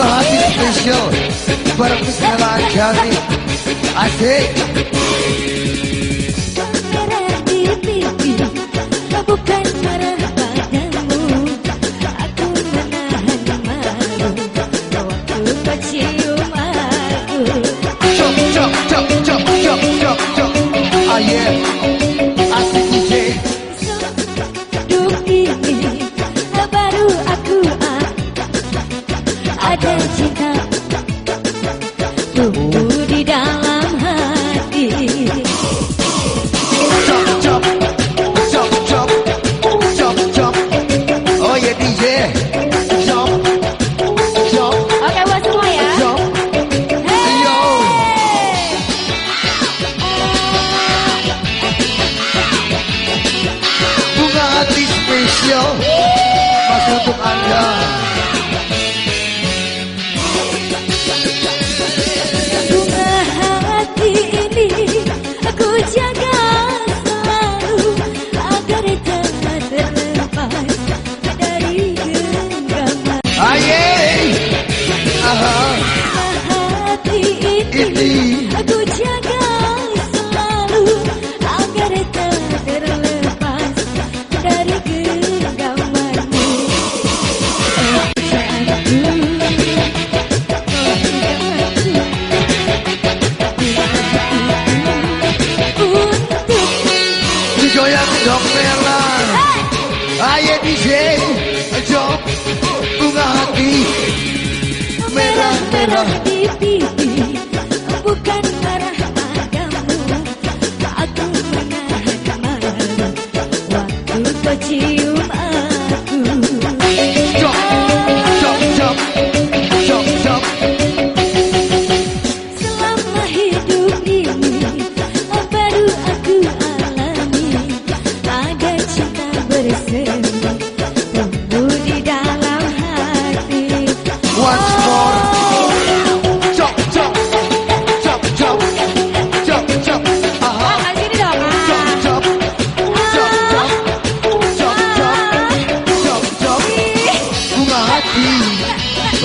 lahat special para pagkalaan kami. Ate! Kamara di pipi, kabukan para padamu. Aku menahan malu, yeah. Cinta Tumbuh di dalam hati. Chop, chop Chop, chop Chop, chop Oh yeah DJ Chop Chop Oke buat semua ya. Chop Yo Bunga hati spesial. Untuk anda Peace, peace.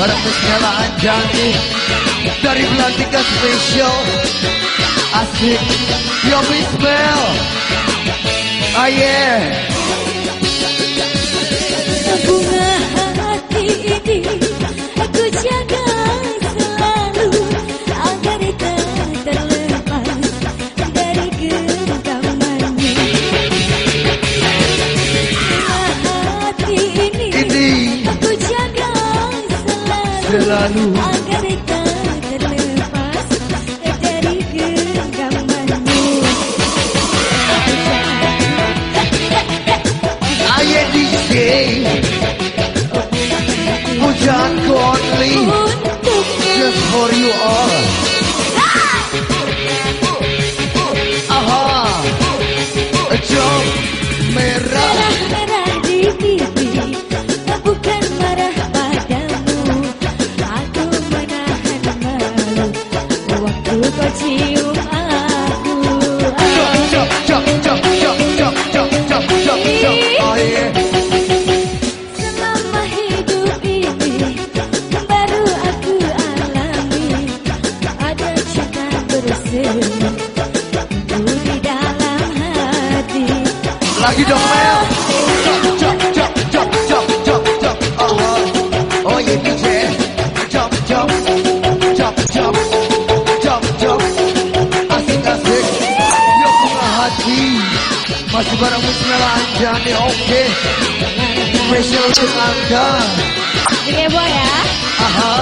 Para pesela anjani Dari pelantikan spesial Asik Yo we smell Oh yeah. like you don't have. Jump, jump, jump, jump, jump, jump, uh huh. Oh yeah, you. Jump, jump, jump, jump, jump, jump. I think that's it. Yo, hati, masih barang muslim anjani, okay. Special untuk anda. Oke, boy ya. Aha.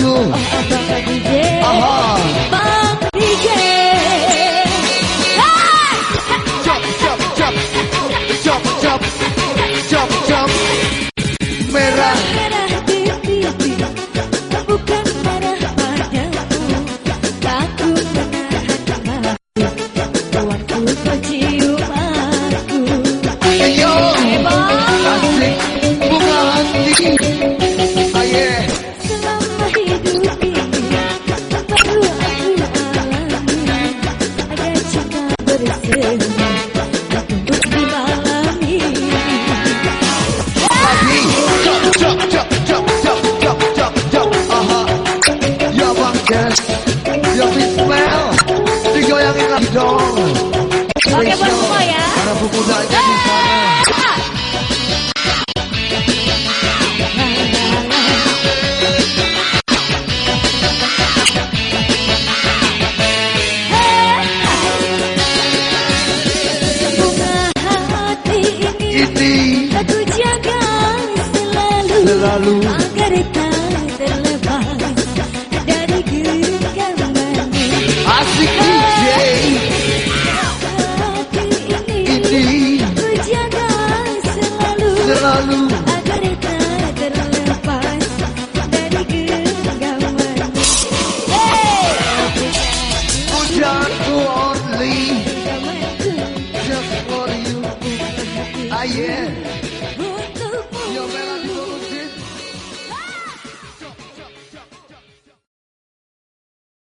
や！Aku jaga selalu Selalu. agar tak terlepas dari genggamanmu. asik DJ Hati ini Ini aku jaga selalu Selalu